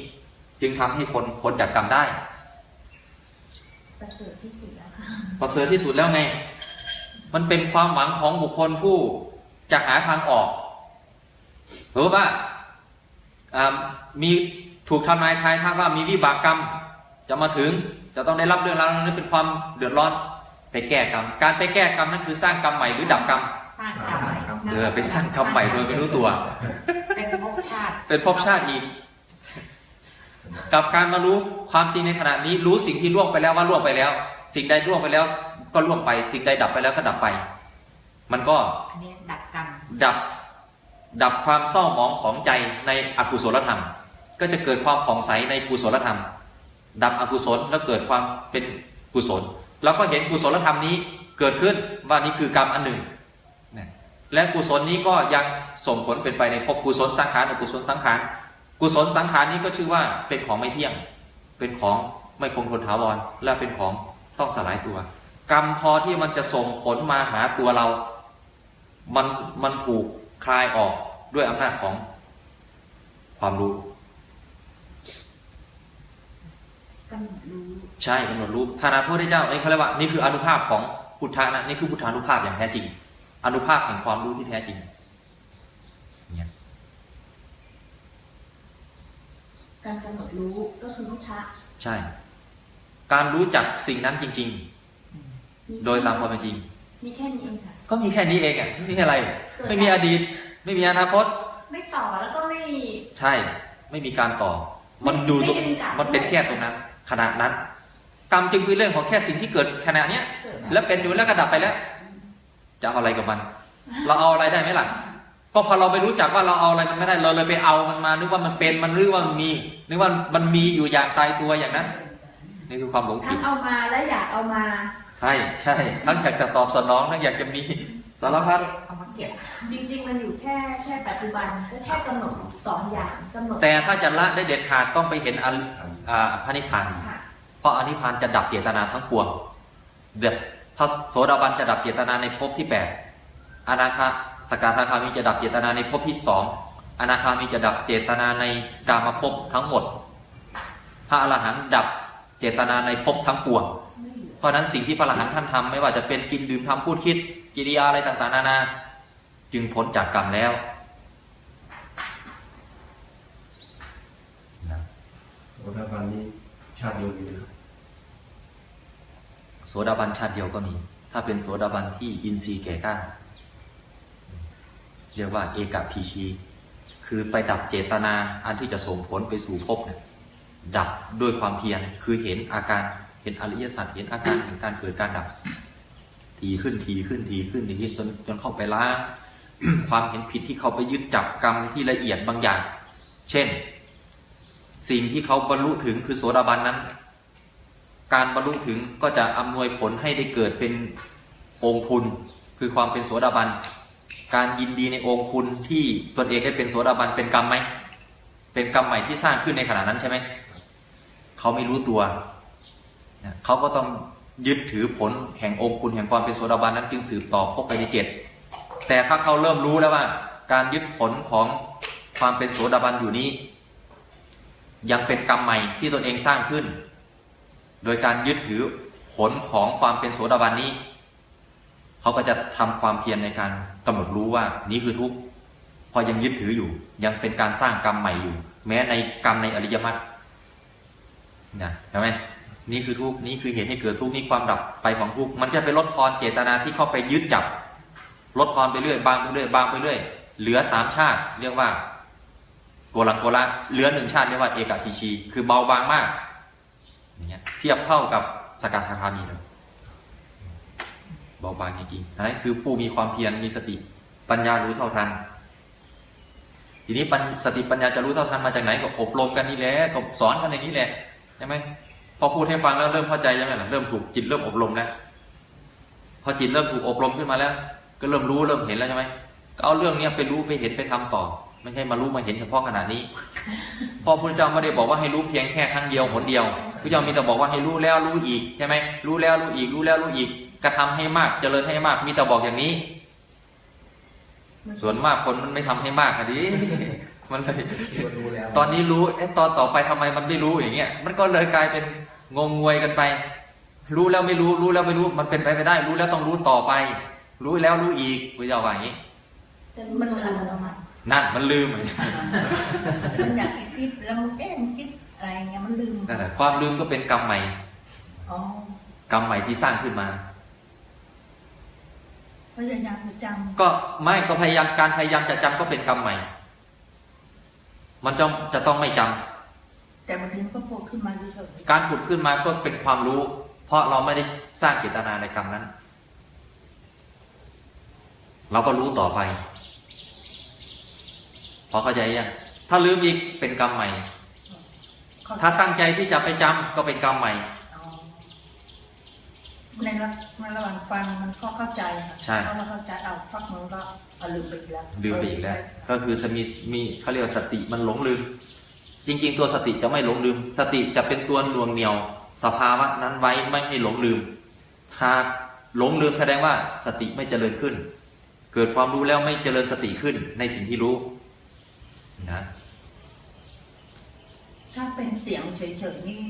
จึงทำให้คนพ้นจากกรรมได้ประเสริฐที่สุดแล้วค่ะประเสริฐที่สุดแล้วไง มันเป็นความหวังของบุคคลผู้จะหาทางออกหรือว่าอ่ามีถูกทำนายทายทักว่ามีวิบากกรรม จะมาถึงจะต้องได้รับเรื่องราวนั้นเป็นความเดือดร้อนไปแก้กรรม การไปแก้กรรมนั้นคือสร้างกรรมใหม่หรือดับกรรม สร้างกรรม ใหม่เออไปสร้างกรรมใหม่โดยไม่รู้ตัว เป็นภพชาติ เป็นภพชาติอีก กับการมารู้ความจริงในขณะนี้รู้สิ่งที่ล่วงไปแล้วว่าล่วงไปแล้ว สิ่งใดล่วงไปแล้ว ก็ล่วงไป สิ่งใดดับไปแล้วก็ดับไป มันก็อันนี้ดับกรรมดับดับความเศร้าหมองของใจในอกุศลธรรม ก็จะเกิดความผ่องใสในกุศลธรรม ดับอกุศลแล้วเกิดความเป็นกุศลแล้วก็เห็นกุศลธรรมนี้เกิดขึ้นว่านี่คือกรรมอันหนึ่งนะ และกุศลนี้ก็ยังส่งผลเป็นไปในภพกุศลสังขารอกุศลสังขารกุศลสังขารนี้ก็ชื่อว่าเป็นของไม่เที่ยง เป็นของไม่คงทนถาวรและเป็นของต้องสลายตัว กรรมพอที่มันจะส่งผลมาหาตัวเรา มันมันถูกคลายออกด้วยอำนาจของความรู้กำหนดรู้ใช่กำหนดรู้ฐานะพระพุทธเจ้าเอ้ยเขาเรียกว่านี่คืออนุภาพของพุทธะนะนี่คือพุทธานุภาพอย่างแท้จริง อนุภาพแห่งความรู้ที่แท้จริงเนี่ยการกำหนดรู้ก็คือพุทธะใช่ การรู้จักสิ่งนั้นจริง ๆ โดยตามความเป็นจริง มีแค่นี้เองค่ะก็มีแค่นี้เองอะไม่มีอะไร ไม่มีอดีต ไม่มีอนาคต ไม่ต่อแล้วก็ไม่ ใช่ ไม่มีการต่อ มันดูตรงไม่ดึงกลับมันเป็นแค่ตรงนั้นขณะนั้น กรรมจึงเป็นเรื่องของแค่สิ่งที่เกิดขณะเนี้ยเกิดแล้วเป็นอยู่แล้วก็ดับไปแล้ว จะเอาอะไรกับมัน เราเอาอะไรได้ไหมล่ะก็พอเราไปรู้จักว่าเราเอาอะไรมันไม่ได้เราเลยไปเอามันมานึกว่ามันเป็นมันนึกว่ามันมีนึกว่ามันมีอยู่อย่างตายตัวอย่างนั้นนี่คือความหลงทั้ผิงดเอามาและอยากเอามาใช่ใช่ทั้งอยากจะตอบสนองทั้งอยากจะมีสารพัดเอามาเก็บจริงๆมันอยู่แค่แค่ปัจจุบันก็แค่กำหนดสองอย่างกำหนดแต่ถ้าจะละได้เด็ดขาดต้องไปเห็นอันอ่าพระนิพพานค่ะเพราะอนิพพานจะดับเจตนาทั้งปวงเด็ด พระโสดาบันจะดับเจตนาในภพที่แปดอนาคาสกทาคามีจะดับเจตนาในภพที่สองอนาคามีจะดับเจตนาในกามภพทั้งหมด พระอรหันต์ดับเจตนาในภพทั้งปวง เพราะนั้นสิ่งที่พระอรหันต์ท่านทำไม่ว่าจะเป็นกินดื่มทำพูดคิด กิริยาอะไรต่างๆ นานา จึงพ้นจากกรรมแล้วโอ้ถ้าวันนี้ชาติเดียวอยู่ สดาบันชาติเดียวก็มี ถ้าเป็นโสดาบันที่อินทรีย์แก่กล้าเรียกว่าเอกพีชี คือไปดับเจตนาอันที่จะส่งผลไปสู่ภพดับด้วยความเพียรคือเห็นอาการเห็นอริยสัจเห็นอาการแห่งการเกิดการดับ ทีขึ้นทีขึ้นทีขึ้นทีขึ้นจนจนเข้าไปล้างความเห็นผิดที่เขาไปยึดจับกรรมที่ละเอียดบางอย่าง เช่น สิ่งที่เขาบรรลุถึงคือโสดาบันนั้น การบรรลุถึงก็จะอำนวยผลให้ได้เกิดเป็นองค์คุณคือความเป็นโสดาบัน การยินดีในองค์คุณที่ตนเองได้เป็นโสดาบันเป็นกรรมไหม เป็นกรรมใหม่ที่สร้างขึ้นในขณะนั้นใช่ไหม เขาไม่รู้ตัว เขาก็ต้องยึดถือผลแห่งองค์คุณแห่งความเป็นโสดาบันนั้นจึงสืบต่อพบไปในเจ็ดแต่ถ้าเขาเริ่มรู้แล้วว่า การยึดผลของความเป็นโสดาบันอยู่นี้ ยังเป็นกรรมใหม่ที่ตนเองสร้างขึ้น โดยการยึดถือผลของความเป็นโสดาบันนี้ เขาก็จะทำความเพียรในการกำหนดรู้ว่านี้คือทุกข์พราะยังยึดถืออยู่ ยังเป็นการสร้างกรรมใหม่อยู่ แม้ในกรรมในอริยมรรคนะใช่ไหมนี่คือทุกข์นี่คือเหตุให้เกิดทุกข์นี่ความดับไปของทุกข์มันจะไปลดทอนเจตนาที่เข้าไปยึดจับ ลดทอนไปเรื่อยบางไปเรื่อยบางไปเรื่อยเหลือสามชาติ เรียกว่าโกลังโกละเหลือหนึ่งชาติเรียกว่าเอกพีชี คือเบาบางมาก อย่างเงี้ยเทียบเท่ากับสกัดทาคามีเลยเบาบางจริงๆนนั้นคือผู้มีความเพียรมีสติปัญญารู้เท่าทัน ทีนี้สติปัญญาจะรู้เท่าทันมาจากไหนก็อบรมกันนี่แหละก็สอนกันในนี้แหละใช่ไหมพอพูดให้ฟังแล้วเริ่มเข้าใจใช่ไหมล่ะเริ่มถูกจิตเริ่มอบรมแล้วพอจิตเริ่มถูกอบรมขึ้นมาแล้ว ก็เริ่มรู้เริ่มเห็นแล้วใช่ไหมก็เอาเรื่องเนี้ยไปรู้ไปเห็นไปทำต่อ ไม่ใช่มารู้มาเห็นเฉพาะขณะนี้พอพระเจ้าไม่ได้บอกว่าให้รู้เพียงแค่ครั้งเดียวหนเดียวพระเจ้ามีแต่บอกว่าให้รู้แล้วรู้อีกใช่ไหมรู้แล้วรู้อีก รู้แล้วรู้อีกกระทำให้มากเจริญให้มากมีแต่บอกอย่างนี้ ส่วนมากคนมันไม่ทำให้มากอะดิมันเลยคิดว่ารู้แล้วตอนนี้รู้เอ๊ะตอนต่อไปทำไมมันไม่รู้อย่างเงี้ยมันก็เลยกลายเป็นงงงวยกันไป รู้แล้วไม่รู้รู้แล้วไม่รู้ มันเป็นไปไม่ได้ รู้แล้วต้องรู้ต่อไป รู้แล้วรู้อีกพระเจ้าว่าอย่างนี้จะรู้โดยอัตโนมัติ นั่นมันลืมมันอยากคิดแล้วมันเอ๊ะมันคิดอะไรเงี้ยมันลืมนั่นแหละความลืมก็เป็นกรรมใหม่อ๋อกรรมใหม่ที่สร้างขึ้นมาพยายามจะจก็ไม่ก็พยายามการพยายามจะจำก็เป็นกรรมใหม่ มันจะจะต้องไม่จำำแต่บางทีมันก็พูดขึ้นมาเฉยการผุดขึ้นมาก็เป็นความรู้ เพราะเราไม่ได้สร้างเจตนาในกรรมนั้น เราก็รู้ต่อไป พอเข้าใจยังถ้าลืมอีกเป็นกรรมใหม่ๆเขาถ้าตั้งใจที่จะไปจำก็เป็นกรรมใหม่อ๋อในระในระหว่างฟังมันก็เข้าใจค่ะใช่เพราะเราเข้าใจเอาฟักมันก็เอาลืมไปอีกแล้วลืมไปอีกแล้ว ก็คือจะมีมีเขาเรียกว่าสติมันหลงลืม จริง ๆ ตัวสติจะไม่หลงลืม สติจะเป็นตัวหน่วงเหนียว สภาวะนั้นไว้ไม่ให้หลงลืมหากหลงลืมแสดงว่าสติไม่เจริญขึ้น เกิดความรู้แล้วไม่เจริญสติขึ้นในสิ่งที่รู้ นะ ถ้าเป็นเสียงเฉยๆนี่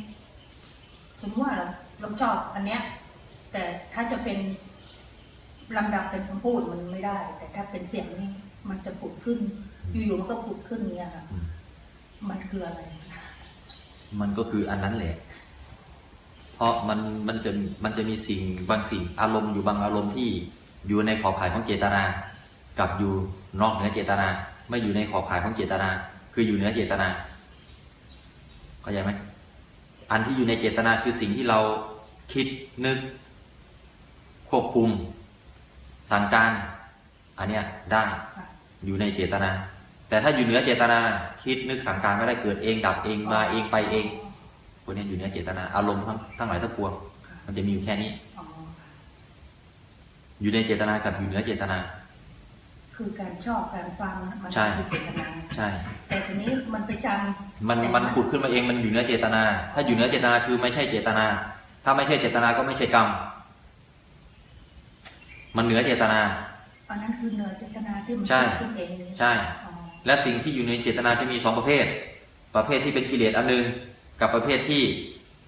สมมติว่าเราเราชอบอันเนี้ย แต่ถ้าจะเป็นลำดับเป็นคำพูดมันไม่ได้ แต่ถ้าเป็นเสียงนี่มันจะผุดขึ้น อยู่ๆมันก็ผุดขึ้นเนี่ยค่ะอืมมันคืออะไร มันก็คืออันนั้นแหละ เพราะมันมันจะมันจะมีสิ่งบางสิ่งอารมณ์อยู่บางอารมณ์ที่อยู่ในขอบข่ายของเจตนา กับอยู่นอกเหนือเจตนา ไม่อยู่ในขอบข่ายของเจตนา คืออยู่เหนือเจตนาเข้าใจไหมอันที่อยู่ในเจตนาคือสิ่งที่เราคิดนึก ควบคุม สั่งการ อันเนี้ยได้อยู่ในเจตนา แต่ถ้าอยู่เหนือเจตนา คิดนึกสั่งการไม่ได้เกิดเองดับเองมาเองไปเองพวกนี้อยู่เหนือเจตนาอารมณ์ทั้งทั้งหลายทั้งปวงมันจะมีอยู่แค่นี้อ๋ออยู่ในเจตนากับอยู่เหนือเจตนา คือการชอบการฟังมันใช่คือเจตนาใช่ แต่ทีนี้มันไปจำมันมันผุดขึ้นมาเองมันอยู่เหนือเจตนา ถ้าอยู่เหนือเจตนาคือไม่ใช่เจตนา ถ้าไม่ใช่เจตนาก็ไม่ใช่กรรม มันเหนือเจตนาอันนั้นคือเนื้อเจตนาที่มันใช่เกิดขึ้นเองเลยใช่อ๋อและสิ่งที่อยู่ในเจตนาจะมีสองประเภท ประเภทที่เป็นกิเลสอันหนึ่งกับประเภทที่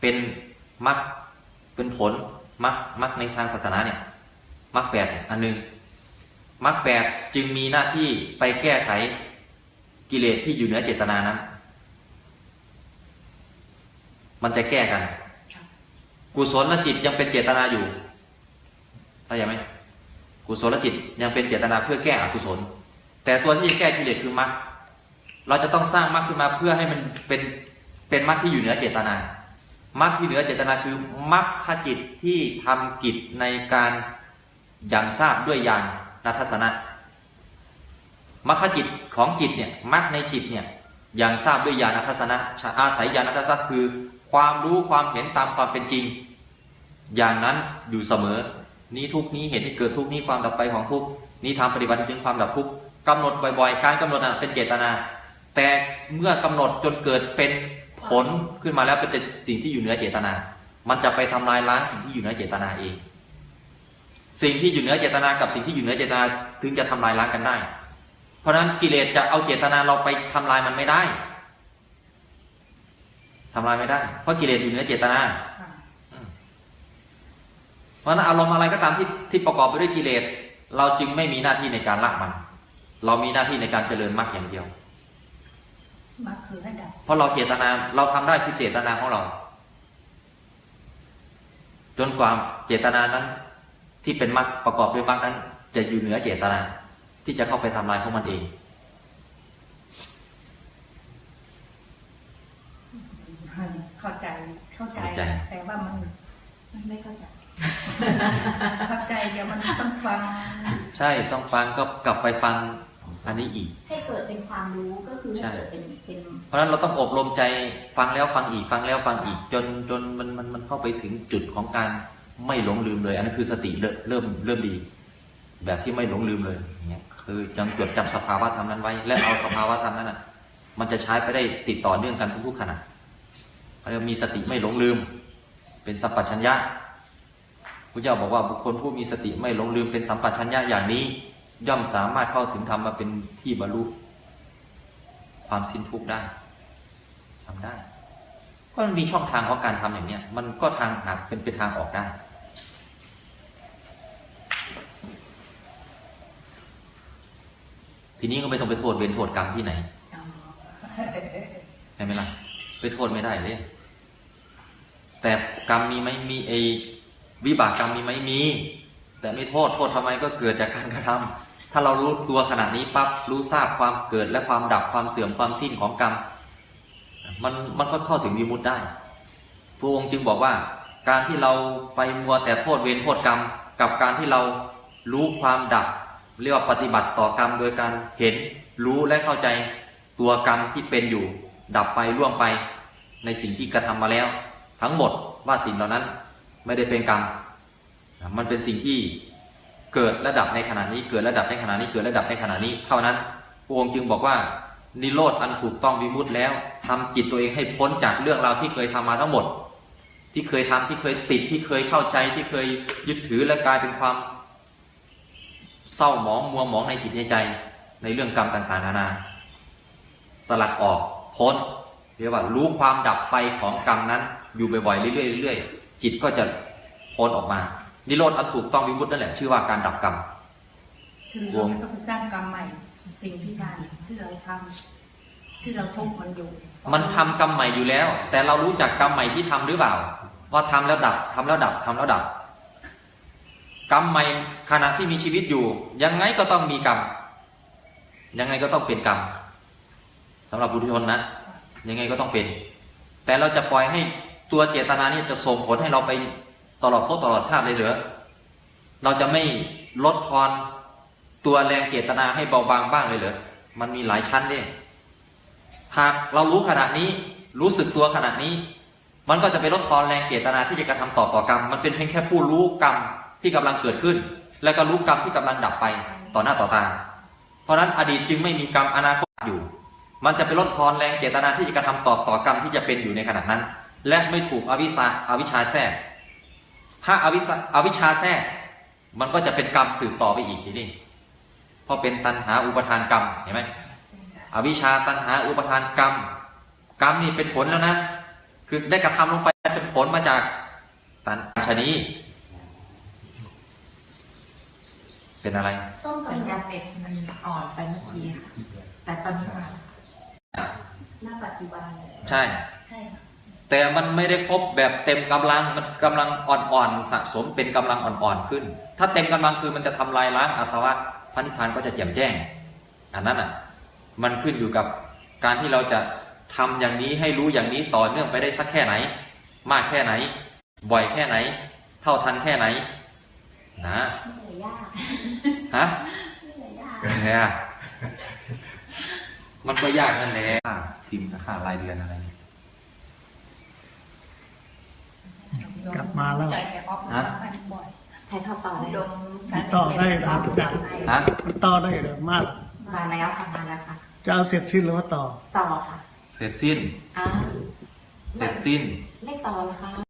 เป็นมรรคเป็นผลมรรคมรรคในทางศาสนาเนี่ยมรรคแปดเนี่ยอันหนึ่ง มรรคแปดจึงมีหน้าที่ไปแก้ไขกิเลสที่อยู่เหนือเจตนานั้น มันจะแก้กัน กุศลจิตยังเป็นเจตนาอยู่เข้าใจไหมกุศลจิตยังเป็นเจตนาเพื่อแก้อกุศล แต่ตัวที่แก้กิเลสคือมรรคเราจะต้องสร้างมรรคขึ้นมาเพื่อให้มันเป็นเป็นมรรคที่อยู่เหนือเจตนามรรคที่เหนือเจตนาคือมรรคจิตที่ทำกิจในการอย่างทราบด้วยญา ณทัศนะมรรคจิตของจิตเนี่ยมรรคในจิตเนี่ยอย่างทราบด้วยญาณทัศนะอาศัยญาณทัศนะคือ ความรู้ความเห็นตามความเป็นจริง อย่างนั้นอยู่เสมอ นี้ทุกนี้เหตุที่เกิดทุกนี้ความดับไปของทุกนี้ทำปฏิบัติถึงความดับทุกกำหนดบ่อยๆ การกำหนดเป็นเจตนา แต่เมื่อกำหนดจนเกิดเป็นผลขึ้นมาแล้วเป็นสิ่งที่อยู่เหนือเจตนา มันจะไปทำลายล้างสิ่งที่อยู่เหนือเจตนาเอง สิ่งที่อยู่เหนือเจตนากับสิ่งที่อยู่เหนือเจตนาถึงจะทำลายล้างกันได้ เพราะฉะนั้นกิเลสจะเอาเจตนาเราไปทำลายมันไม่ได้ทำลายไม่ได้ เพราะกิเลสอยู่เหนือเจตนาค่ะเพราะฉะนั้นอารมณ์อะไรก็ตามที่ที่ประกอบไปด้วยกิเลสเราจึงไม่มีหน้าที่ในการละมัน เรามีหน้าที่ในการเจริญมรรคอย่างเดียวมาคือให้ดับเพราะเราเจตนาเราทำได้คือเจตนาของเรา จนความเจตนานั้น ที่เป็นมรรคประกอบด้วยมรรคนั้น จะอยู่เหนือเจตนา ที่จะเข้าไปทำลายของมันเองเข้าใจเข้าใจเข้าใจ แต่ว่ามันมันไม่เข้าใจเข้าใจเดี๋ยวมันต้องฟัง ใช่ต้องฟังก็กลับไปฟังอันนี้อีก ให้เกิดเป็นความรู้ก็คือให้ใช่เกิดเป็นเป็นเพราะฉะนั้นเราต้องอบรมใจฟังแล้วฟังอีกฟังแล้วฟังอีก จนจนมันมันมันเข้าไปถึงจุดของการ ไม่หลงลืมเลย อันนั้นคือสติเริ่มเริ่มดี แบบที่ไม่หลงลืมเลยเงี้ยคือยังจดจำสภาวะธรรมนั้นไว้ และเอาสภาวะธรรมนั้นอะ มันจะใช้ไปได้ติดต่อเนื่องกันทุกๆขณะเราจะมีสติไม่หลงลืม เป็นสัมปชัญญะพระเจ้าบอกว่าบุคคลผู้มีสติไม่หลงลืมเป็นสัมปชัญญะอย่างนี้ ย่อมสามารถเข้าถึงธรรมมาเป็นที่บรรลุความสิ้นทุกข์ได้ทำได้ ก็มันมีช่องทางของการทำอย่างเนี้ยมันก็ทางหาเป็นเป็นทางออกได้ ทีนี้ก็ไม่ต้องไปโทษเวรโทษกรรมที่ไหนใช่ไหมล่ะไปโทษไม่ได้เลย แต่กรรมมีไหมมีไอวิบากกรรมมีไหมมี แต่ไม่โทษโทษทำไมก็เกิดจากการกระทำถ้าเรารู้ตัวขนาดนี้ปั๊บรู้ทราบความเกิดและความดับความเสื่อมความสิ้นของกรรมมันมันก็เข้าถึงวิมุตได้พระองค์จึงบอกว่า การที่เราไปมัวแต่โทษเวรโทษกรรม กับการที่เรารู้ความดับ เรียกว่าปฏิบัติต่อกรรมโดยการเห็นรู้และเข้าใจตัวกรรมที่เป็นอยู่ ดับไปล่วงไปในสิ่งที่กระทำมาแล้ว ทั้งหมดว่าสิ่งเหล่านั้นไม่ได้เป็นกรรม มันเป็นสิ่งที่เกิดระดับในขณะนี้เกิดระดับในขณะนี้เกิดระดับในขณะนี้เท่านั้นพระองค์จึงบอกว่านิโรธอันถูกต้องวิมุตแล้วทำจิตตัวเองให้พ้นจากเรื่องราวที่เคยทำมาทั้งหมด ที่เคยทำที่เคยติดที่เคยเข้าใจที่เคยยึดถือและกลายเป็นความ เศร้าหมองมัวหมองในจิตในใจ ในเรื่องกรรมต่างๆนานา สลัดออกพ้นเรียกว่ารู้ความดับไปของกรรมนั้น อยู่บ่อยๆเรื่อยๆเรื่อยๆจิตก็จะพ้นออกมา นิโรธอันถูกต้องวิมุตตินั่นแหละชื่อว่าการดับกรรมคือเราไม่ต้องไปสร้างกรรมใหม่สิ่งที่ทำที่เราทำที่เราทุกข์มันอยู่ มันทำกรรมใหม่อยู่แล้ว แต่เรารู้จักกรรมใหม่ที่ทำหรือเปล่า ว่าทำแล้วดับทำแล้วดับทำแล้วดับ กรรมใหม่ขณะที่มีชีวิตอยู่ ยังไงก็ต้องมีกรรม ยังไงก็ต้องเป็นกรรมสำหรับบุตุชนนะ ยังไงก็ต้องเป็น แต่เราจะปล่อยให้ตัวเจตนานี้จะส่งผลให้เราไปตลอดภพตลอดชาติเลยเหรือเราจะไม่ลดทอนตัวแรงเจตนาให้เบาบางบ้างเลยเหรอมันมีหลายชั้นด้วยหากเรารู้ขนาดนี้รู้สึกตัวขนาดนี้ มันก็จะไปลดทอนแรงเจตนาที่จะกระทำต่อต่อกรรม มันเป็นเพียงแค่ผู้รู้กรรม ที่กำลังเกิดขึ้น แล้วก็รู้กรรมที่กำลังดับไปต่อหน้าต่อตา เพราะฉะนั้นอดีตจึงไม่มีกรรมอนาคตอยู่ มันจะไปลดทอนแรงเจตนาที่จะกระทำต่อต่อกรรมที่จะเป็นอยู่ในขณะนั้น และไม่ถูกอวิชาอวิชาแทรกถ้าอวิชาอวิชาแทรกมันก็จะเป็นกรรมสืบต่อไปอีกทีนี้เพราะเป็นตัณหาอุปทานกรรมเห็นไหมอวิชาตัณหาอุปทานกรรม กรรมนี่เป็นผลแล้วนะ คือได้กระทำลงไปเป็นผลมาจากตัณชนี เป็นอะไรต้องสัสัญญญาญาณเน็ตมันอ่อนไปเมื่อกี้ค่ะแต่ตอนนี้มาณปัจจุบันเลยใช่ใช่ค่ะแต่มันไม่ได้ครบแบบเต็มกำลังมันกำลังอ่อนๆสะสมเป็นกำลังอ่อนๆขึ้น ถ้าเต็มกำลังคือมันจะทำลายล้างอาสวะพระนิพพานก็จะแจ่มแจ้ง อันนั้นอะ มันขึ้นอยู่กับการที่เราจะทำอย่างนี้ให้รู้อย่างนี้ต่อเนื่องไปได้สักแค่ไหน มากแค่ไหน บ่อยแค่ไหน เท่าทันแค่ไหน นะไม่เลยยากฮะไม่เลยยากเนี่ยมันก็ยากนั่นแหละค่าซิมกับค่ารายเดือนอะไรเนี่ยกลับมาแล้วใจแกออฟฮะบ่อยใช้ท่อต่อเลยดมต่อได้ครับทุกอย่างฮะมันต่อได้เลยมากมาแล้วค่ะมาแล้วค่ะจะเอาเสร็จสิ้นหรือว่าต่อ ต่อค่ะ เสร็จสิ้นอ่าเสร็จสิ้น ไม่ต่อนะคะ